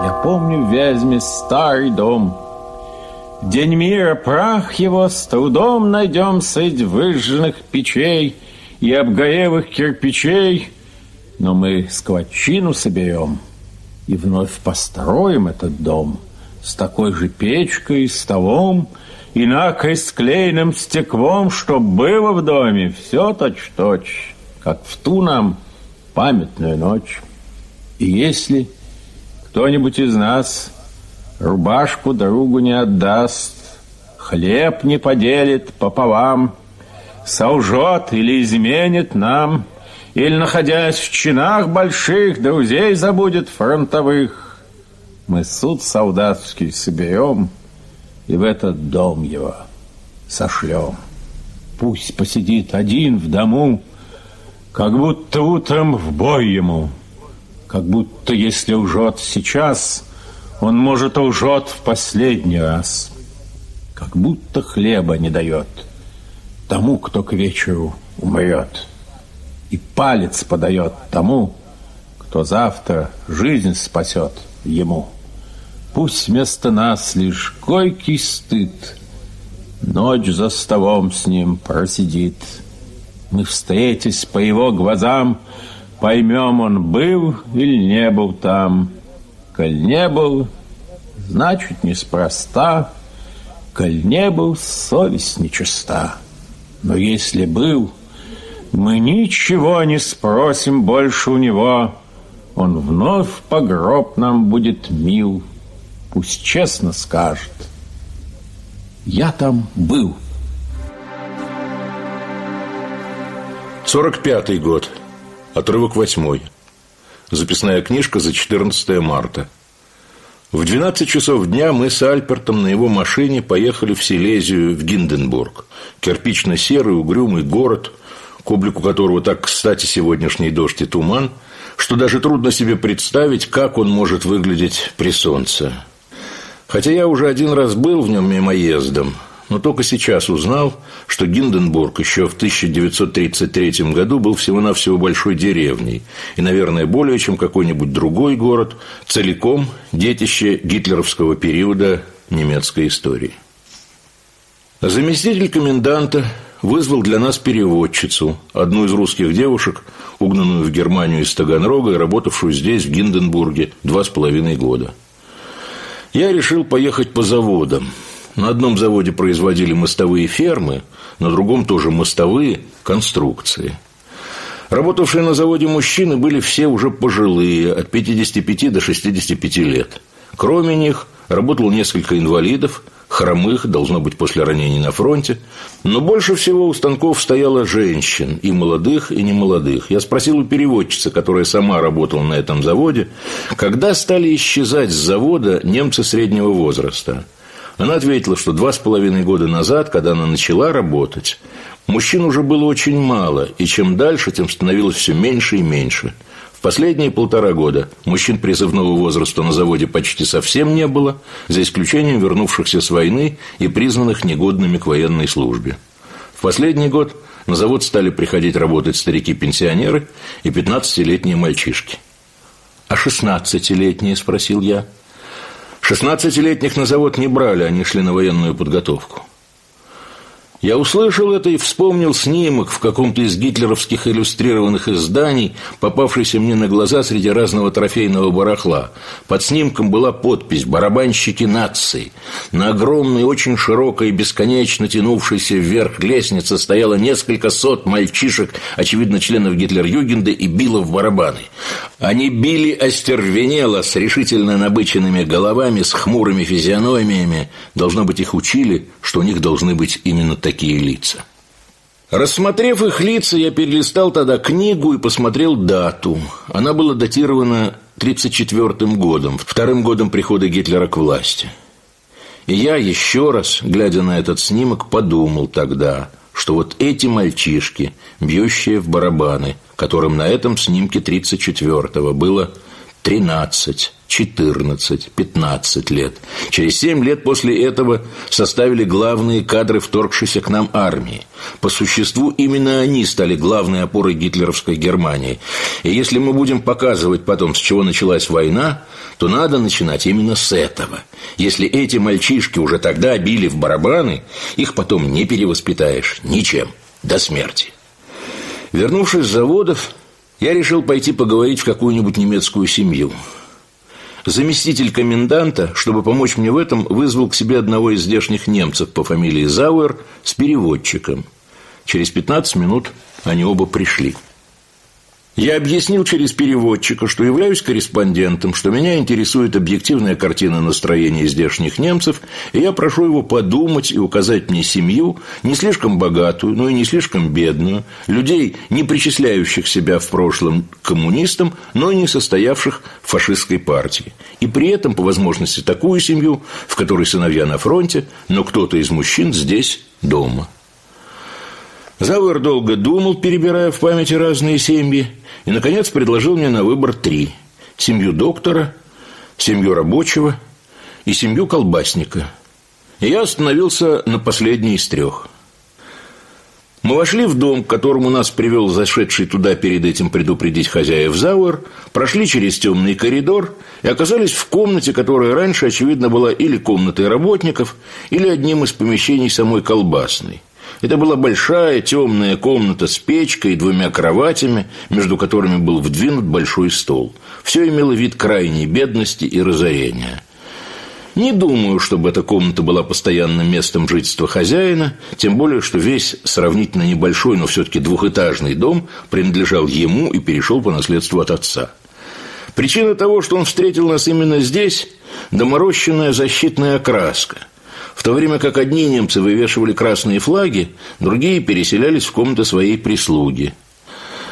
Я помню в Вязьме старый дом. День мира прах его с трудом найдем среди выжженных печей и обгорелых кирпичей, но мы сквотчину соберем и вновь построим этот дом с такой же печкой и столом, и накрест склеенным стеклом, чтоб было в доме все точь-точь, как в ту нам памятную ночь. И если кто-нибудь из нас рубашку другу не отдаст, хлеб не поделит пополам, солжет или изменит нам, или, находясь в чинах больших, друзей забудет фронтовых, мы суд солдатский соберем и в этот дом его сошлем. Пусть посидит один в дому, как будто утром в бой ему, как будто если лжет сейчас, он, может, лжет в последний раз, как будто хлеба не дает тому, кто к вечеру умрет, и палец подает тому, кто завтра жизнь спасет ему. Пусть вместо нас лишь койкий стыд Ночь за столом с ним просидит. Мы, встретясь по его глазам, Поймем, он был или не был там. Коль не был, значит, неспроста. Коль не был, совесть нечиста. Но если был, мы ничего не спросим больше у него. Он вновь по гроб нам будет мил пусть честно скажет. Я там был. 45-й год. Отрывок восьмой. Записная книжка за 14 марта. В 12 часов дня мы с Альпертом на его машине поехали в Силезию, в Гинденбург. Кирпично-серый, угрюмый город, к облику которого так кстати сегодняшний дождь и туман, что даже трудно себе представить, как он может выглядеть при солнце. Хотя я уже один раз был в нем мимоездом, но только сейчас узнал, что Гинденбург еще в 1933 году был всего-навсего большой деревней и, наверное, более чем какой-нибудь другой город, целиком детище гитлеровского периода немецкой истории. Заместитель коменданта вызвал для нас переводчицу, одну из русских девушек, угнанную в Германию из Таганрога и работавшую здесь, в Гинденбурге, два с половиной года – я решил поехать по заводам. На одном заводе производили мостовые фермы, на другом тоже мостовые конструкции. Работавшие на заводе мужчины были все уже пожилые, от 55 до 65 лет. Кроме них работало несколько инвалидов – хромых, должно быть, после ранений на фронте. Но больше всего у станков стояло женщин, и молодых, и немолодых. Я спросил у переводчицы, которая сама работала на этом заводе, когда стали исчезать с завода немцы среднего возраста. Она ответила, что два с половиной года назад, когда она начала работать, мужчин уже было очень мало, и чем дальше, тем становилось все меньше и меньше – в последние полтора года мужчин призывного возраста на заводе почти совсем не было, за исключением вернувшихся с войны и признанных негодными к военной службе. В последний год на завод стали приходить работать старики-пенсионеры и 15-летние мальчишки. «А 16-летние?» – спросил я. «16-летних на завод не брали, они шли на военную подготовку». Я услышал это и вспомнил снимок в каком-то из гитлеровских иллюстрированных изданий, попавшийся мне на глаза среди разного трофейного барахла. Под снимком была подпись «Барабанщики нации». На огромной, очень широкой, бесконечно тянувшейся вверх лестнице стояло несколько сот мальчишек, очевидно, членов Гитлер-Югенда, и било в барабаны. Они били остервенело, с решительно набыченными головами, с хмурыми физиономиями. Должно быть, их учили, что у них должны быть именно такие лица. Рассмотрев их лица, я перелистал тогда книгу и посмотрел дату. Она была датирована 1934 годом, вторым годом прихода Гитлера к власти. И я еще раз, глядя на этот снимок, подумал тогда, что вот эти мальчишки, бьющие в барабаны, которым на этом снимке 34-го было 13, 14-15 лет. Через 7 лет после этого составили главные кадры вторгшейся к нам армии. По существу именно они стали главной опорой гитлеровской Германии. И если мы будем показывать потом, с чего началась война, то надо начинать именно с этого. Если эти мальчишки уже тогда били в барабаны, их потом не перевоспитаешь ничем до смерти. Вернувшись с заводов, я решил пойти поговорить в какую-нибудь немецкую семью – Заместитель коменданта, чтобы помочь мне в этом, вызвал к себе одного из здешних немцев по фамилии Зауэр с переводчиком. Через 15 минут они оба пришли. Я объяснил через переводчика, что являюсь корреспондентом, что меня интересует объективная картина настроения здешних немцев, и я прошу его подумать и указать мне семью, не слишком богатую, но и не слишком бедную, людей, не причисляющих себя в прошлом к коммунистам, но и не состоявших в фашистской партии. И при этом, по возможности, такую семью, в которой сыновья на фронте, но кто-то из мужчин здесь дома. Зауэр долго думал, перебирая в памяти разные семьи, и, наконец, предложил мне на выбор три. Семью доктора, семью рабочего и семью колбасника. И я остановился на последней из трех. Мы вошли в дом, к которому нас привел зашедший туда перед этим предупредить хозяев Зауэр, прошли через темный коридор и оказались в комнате, которая раньше, очевидно, была или комнатой работников, или одним из помещений самой колбасной. Это была большая темная комната с печкой и двумя кроватями, между которыми был вдвинут большой стол. Все имело вид крайней бедности и разорения. Не думаю, чтобы эта комната была постоянным местом жительства хозяина, тем более, что весь сравнительно небольшой, но все-таки двухэтажный дом принадлежал ему и перешел по наследству от отца. Причина того, что он встретил нас именно здесь – доморощенная защитная окраска – в то время как одни немцы вывешивали красные флаги, другие переселялись в комнаты своей прислуги.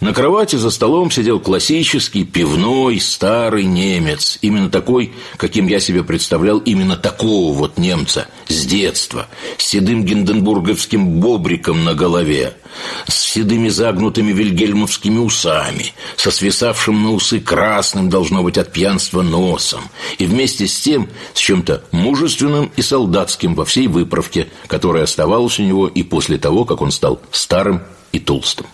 На кровати за столом сидел классический, пивной, старый немец. Именно такой, каким я себе представлял именно такого вот немца с детства. С седым гинденбурговским бобриком на голове. С седыми загнутыми вильгельмовскими усами. Со свисавшим на усы красным, должно быть, от пьянства носом. И вместе с тем, с чем-то мужественным и солдатским во всей выправке, которая оставалась у него и после того, как он стал старым и толстым.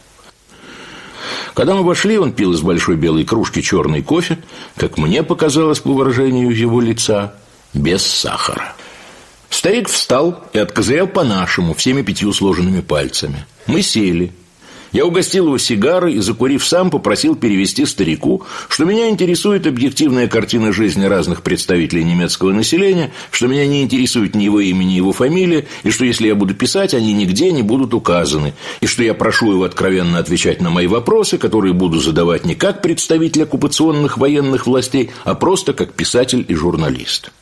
Когда мы вошли, он пил из большой белой кружки черный кофе, как мне показалось по выражению его лица, без сахара. Старик встал и откозырял по-нашему, всеми пятью сложенными пальцами. Мы сели – я угостил его сигарой и, закурив сам, попросил перевести старику, что меня интересует объективная картина жизни разных представителей немецкого населения, что меня не интересует ни его имя, ни его фамилия, и что если я буду писать, они нигде не будут указаны, и что я прошу его откровенно отвечать на мои вопросы, которые буду задавать не как представитель оккупационных военных властей, а просто как писатель и журналист.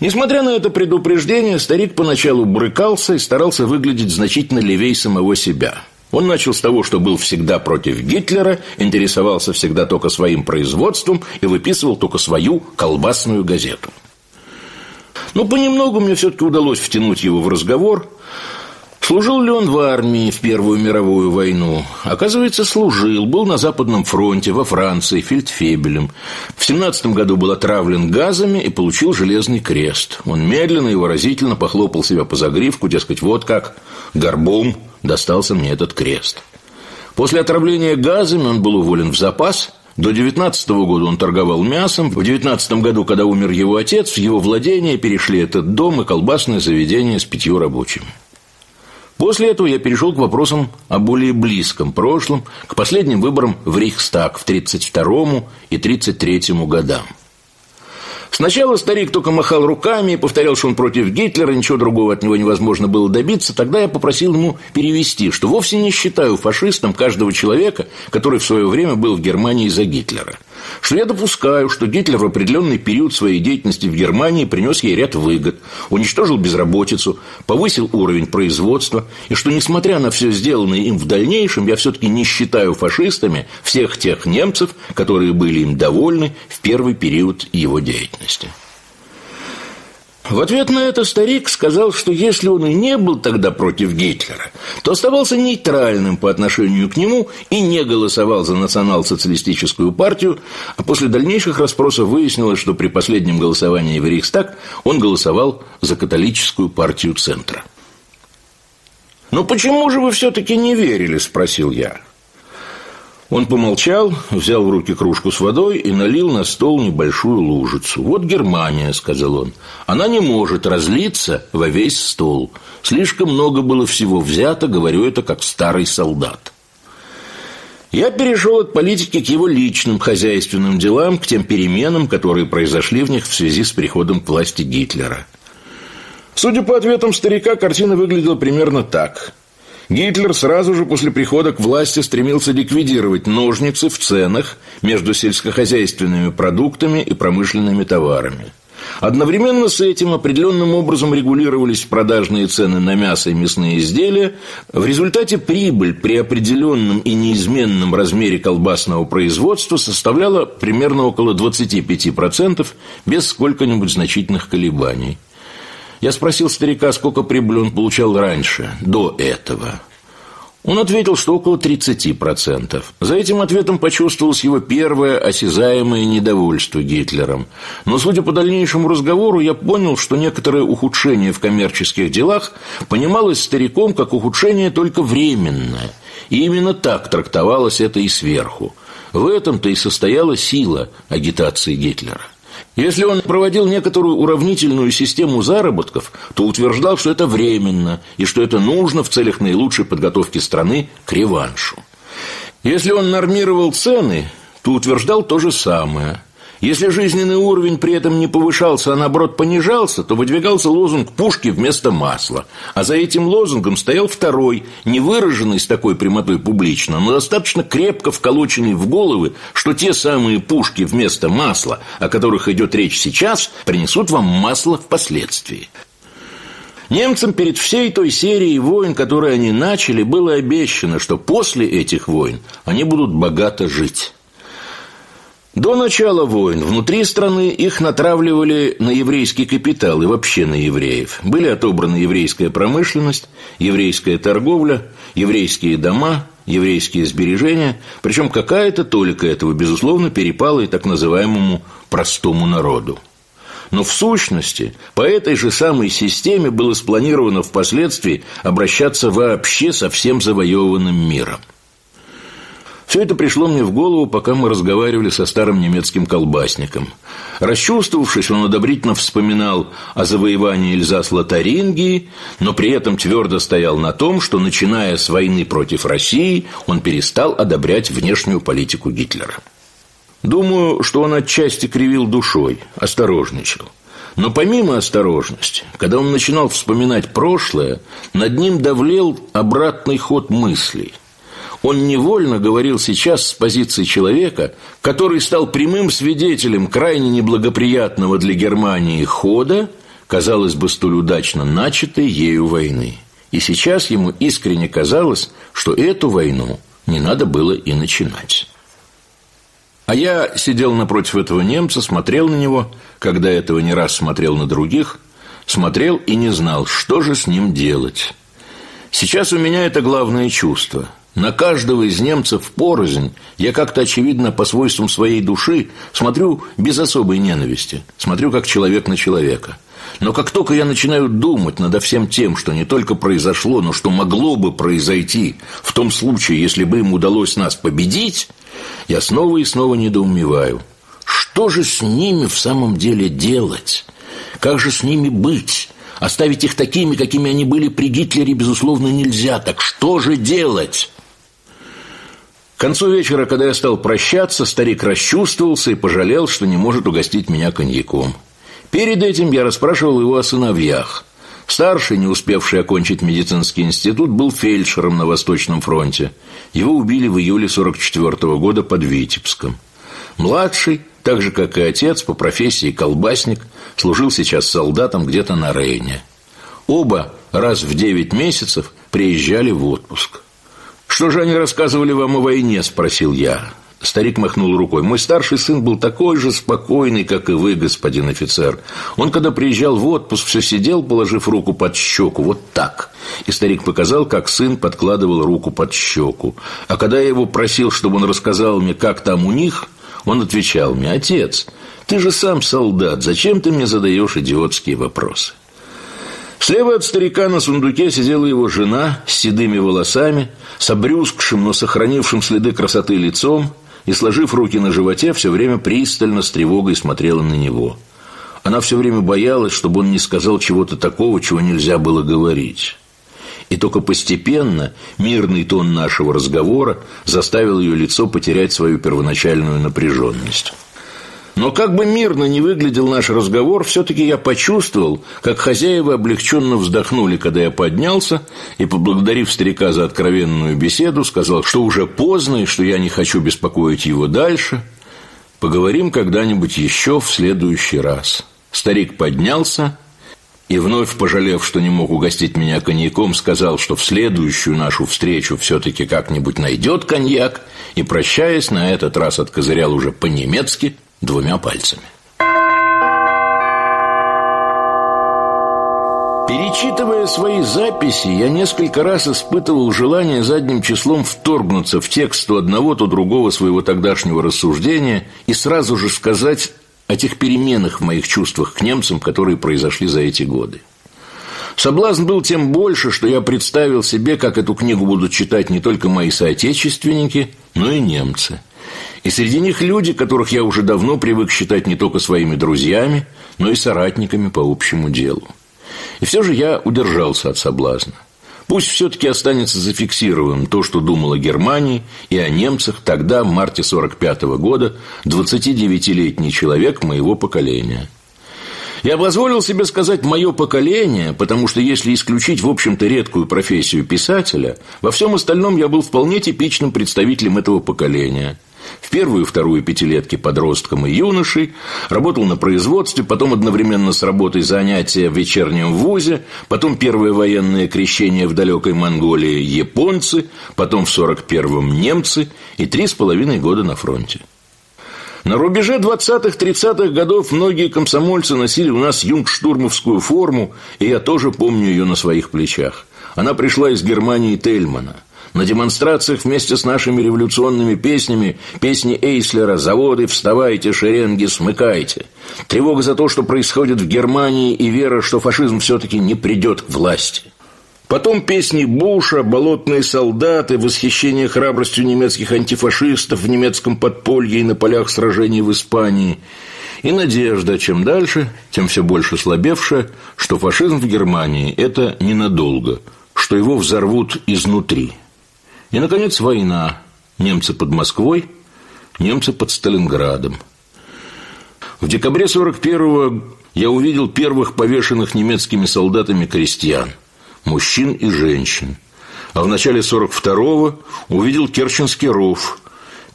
Несмотря на это предупреждение, старик поначалу брыкался и старался выглядеть значительно левей самого себя – он начал с того, что был всегда против Гитлера, интересовался всегда только своим производством и выписывал только свою колбасную газету. Но понемногу мне все-таки удалось втянуть его в разговор. Служил ли он в армии в Первую мировую войну? Оказывается, служил. Был на Западном фронте, во Франции, фельдфебелем. В 17 году был отравлен газами и получил железный крест. Он медленно и выразительно похлопал себя по загривку, дескать, вот как, горбом достался мне этот крест. После отравления газами он был уволен в запас. До 19 года он торговал мясом. В 19 году, когда умер его отец, в его владение перешли этот дом и колбасное заведение с пятью рабочими. После этого я перешел к вопросам о более близком прошлом, к последним выборам в Рейхстаг в 1932 и 1933 годам. Сначала старик только махал руками и повторял, что он против Гитлера, ничего другого от него невозможно было добиться. Тогда я попросил ему перевести, что вовсе не считаю фашистом каждого человека, который в свое время был в Германии за Гитлера что я допускаю, что Гитлер в определенный период своей деятельности в Германии принес ей ряд выгод, уничтожил безработицу, повысил уровень производства, и что, несмотря на все сделанное им в дальнейшем, я все-таки не считаю фашистами всех тех немцев, которые были им довольны в первый период его деятельности. В ответ на это старик сказал, что если он и не был тогда против Гитлера, то оставался нейтральным по отношению к нему и не голосовал за национал-социалистическую партию, а после дальнейших расспросов выяснилось, что при последнем голосовании в Рейхстаг он голосовал за католическую партию Центра. «Но почему же вы все-таки не верили?» – спросил я. Он помолчал, взял в руки кружку с водой и налил на стол небольшую лужицу. «Вот Германия», — сказал он. «Она не может разлиться во весь стол. Слишком много было всего взято, говорю это как старый солдат». Я перешел от политики к его личным хозяйственным делам, к тем переменам, которые произошли в них в связи с приходом к власти Гитлера. Судя по ответам старика, картина выглядела примерно так – Гитлер сразу же после прихода к власти стремился ликвидировать ножницы в ценах между сельскохозяйственными продуктами и промышленными товарами. Одновременно с этим определенным образом регулировались продажные цены на мясо и мясные изделия. В результате прибыль при определенном и неизменном размере колбасного производства составляла примерно около 25% без сколько-нибудь значительных колебаний. Я спросил старика, сколько прибыли он получал раньше, до этого. Он ответил, что около 30%. За этим ответом почувствовалось его первое осязаемое недовольство Гитлером. Но, судя по дальнейшему разговору, я понял, что некоторое ухудшение в коммерческих делах понималось стариком как ухудшение только временное. И именно так трактовалось это и сверху. В этом-то и состояла сила агитации Гитлера. Если он проводил некоторую уравнительную систему заработков, то утверждал, что это временно и что это нужно в целях наилучшей подготовки страны к реваншу. Если он нормировал цены, то утверждал то же самое – если жизненный уровень при этом не повышался, а наоборот понижался, то выдвигался лозунг «пушки вместо масла». А за этим лозунгом стоял второй, не выраженный с такой прямотой публично, но достаточно крепко вколоченный в головы, что те самые пушки вместо масла, о которых идет речь сейчас, принесут вам масло впоследствии. Немцам перед всей той серией войн, которые они начали, было обещано, что после этих войн они будут богато жить. До начала войн внутри страны их натравливали на еврейский капитал и вообще на евреев. Были отобраны еврейская промышленность, еврейская торговля, еврейские дома, еврейские сбережения, причем какая-то толика этого, безусловно, перепала и так называемому простому народу. Но в сущности, по этой же самой системе было спланировано впоследствии обращаться вообще со всем завоеванным миром – все это пришло мне в голову, пока мы разговаривали со старым немецким колбасником. Расчувствовавшись, он одобрительно вспоминал о завоевании Эльзас-Лотарингии, но при этом твердо стоял на том, что, начиная с войны против России, он перестал одобрять внешнюю политику Гитлера. Думаю, что он отчасти кривил душой, осторожничал. Но помимо осторожности, когда он начинал вспоминать прошлое, над ним давлел обратный ход мыслей – он невольно говорил сейчас с позиции человека, который стал прямым свидетелем крайне неблагоприятного для Германии хода, казалось бы, столь удачно начатой ею войны. И сейчас ему искренне казалось, что эту войну не надо было и начинать. А я сидел напротив этого немца, смотрел на него, когда этого не раз смотрел на других, смотрел и не знал, что же с ним делать. Сейчас у меня это главное чувство – на каждого из немцев порознь я как-то, очевидно, по свойствам своей души смотрю без особой ненависти, смотрю как человек на человека. Но как только я начинаю думать над всем тем, что не только произошло, но что могло бы произойти в том случае, если бы им удалось нас победить, я снова и снова недоумеваю. Что же с ними в самом деле делать? Как же с ними быть? Оставить их такими, какими они были при Гитлере, безусловно, нельзя. Так что же делать? К концу вечера, когда я стал прощаться, старик расчувствовался и пожалел, что не может угостить меня коньяком. Перед этим я расспрашивал его о сыновьях. Старший, не успевший окончить медицинский институт, был фельдшером на Восточном фронте. Его убили в июле 44 -го года под Витебском. Младший, так же, как и отец, по профессии колбасник, служил сейчас солдатом где-то на Рейне. Оба раз в девять месяцев приезжали в отпуск. «Что же они рассказывали вам о войне?» – спросил я. Старик махнул рукой. «Мой старший сын был такой же спокойный, как и вы, господин офицер. Он, когда приезжал в отпуск, все сидел, положив руку под щеку, вот так». И старик показал, как сын подкладывал руку под щеку. А когда я его просил, чтобы он рассказал мне, как там у них, он отвечал мне, «Отец, ты же сам солдат, зачем ты мне задаешь идиотские вопросы?» Слева от старика на сундуке сидела его жена с седыми волосами, с обрюзгшим, но сохранившим следы красоты лицом и, сложив руки на животе, все время пристально с тревогой смотрела на него. Она все время боялась, чтобы он не сказал чего-то такого, чего нельзя было говорить. И только постепенно мирный тон нашего разговора заставил ее лицо потерять свою первоначальную напряженность. Но как бы мирно не выглядел наш разговор, все-таки я почувствовал, как хозяева облегченно вздохнули, когда я поднялся и, поблагодарив старика за откровенную беседу, сказал, что уже поздно и что я не хочу беспокоить его дальше. Поговорим когда-нибудь еще в следующий раз. Старик поднялся и, вновь пожалев, что не мог угостить меня коньяком, сказал, что в следующую нашу встречу все-таки как-нибудь найдет коньяк, и, прощаясь, на этот раз откозырял уже по-немецки – двумя пальцами. Перечитывая свои записи, я несколько раз испытывал желание задним числом вторгнуться в текст то одного, то другого своего тогдашнего рассуждения и сразу же сказать о тех переменах в моих чувствах к немцам, которые произошли за эти годы. Соблазн был тем больше, что я представил себе, как эту книгу будут читать не только мои соотечественники, но и немцы – и среди них люди, которых я уже давно привык считать не только своими друзьями, но и соратниками по общему делу. И все же я удержался от соблазна. Пусть все-таки останется зафиксированным то, что думал о Германии и о немцах тогда, в марте 45 -го года, 29-летний человек моего поколения. Я позволил себе сказать «мое поколение», потому что если исключить, в общем-то, редкую профессию писателя, во всем остальном я был вполне типичным представителем этого поколения – в первую и вторую пятилетки подростком и юношей, работал на производстве, потом одновременно с работой занятия в вечернем вузе, потом первое военное крещение в далекой Монголии японцы, потом в 41-м немцы и три с половиной года на фронте. На рубеже 20-30-х годов многие комсомольцы носили у нас юнгштурмовскую форму, и я тоже помню ее на своих плечах. Она пришла из Германии Тельмана – на демонстрациях вместе с нашими революционными песнями песни Эйслера «Заводы, вставайте, шеренги, смыкайте». Тревога за то, что происходит в Германии, и вера, что фашизм все-таки не придет к власти. Потом песни Буша, «Болотные солдаты», восхищение храбростью немецких антифашистов в немецком подполье и на полях сражений в Испании. И надежда, чем дальше, тем все больше слабевшая, что фашизм в Германии – это ненадолго, что его взорвут изнутри – и, наконец, война. Немцы под Москвой, немцы под Сталинградом. В декабре 41-го я увидел первых повешенных немецкими солдатами крестьян, мужчин и женщин. А в начале 42-го увидел Керченский ров,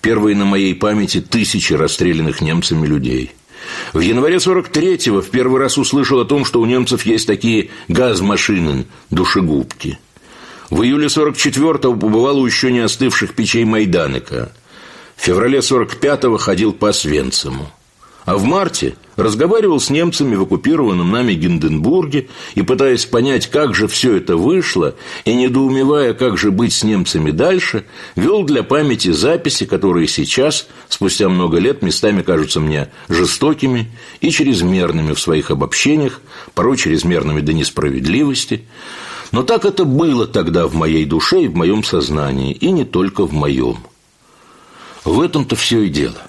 первые на моей памяти тысячи расстрелянных немцами людей – в январе 43-го в первый раз услышал о том, что у немцев есть такие газмашины, душегубки – в июле 44-го побывал у еще не остывших печей Майданека. В феврале 45-го ходил по Освенциму. А в марте разговаривал с немцами в оккупированном нами Гинденбурге и, пытаясь понять, как же все это вышло, и недоумевая, как же быть с немцами дальше, вел для памяти записи, которые сейчас, спустя много лет, местами кажутся мне жестокими и чрезмерными в своих обобщениях, порой чрезмерными до несправедливости, но так это было тогда в моей душе и в моем сознании, и не только в моем. В этом-то все и дело.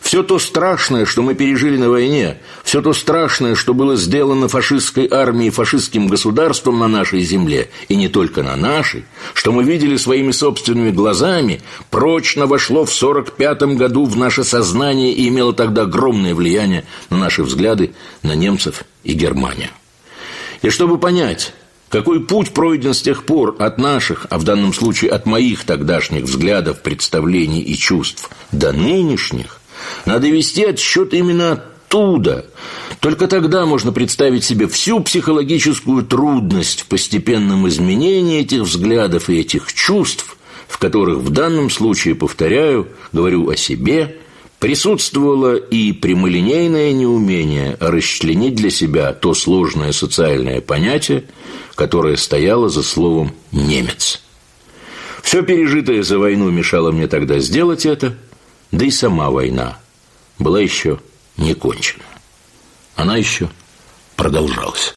Все то страшное, что мы пережили на войне, все то страшное, что было сделано фашистской армией и фашистским государством на нашей земле, и не только на нашей, что мы видели своими собственными глазами, прочно вошло в 45 году в наше сознание и имело тогда огромное влияние на наши взгляды на немцев и Германию. И чтобы понять, какой путь пройден с тех пор от наших, а в данном случае от моих тогдашних взглядов, представлений и чувств до нынешних, надо вести отсчет именно оттуда. Только тогда можно представить себе всю психологическую трудность в постепенном изменении этих взглядов и этих чувств, в которых в данном случае, повторяю, говорю о себе, присутствовало и прямолинейное неумение расчленить для себя то сложное социальное понятие, которое стояло за словом «немец». Все пережитое за войну мешало мне тогда сделать это, да и сама война была еще не кончена. Она еще продолжалась.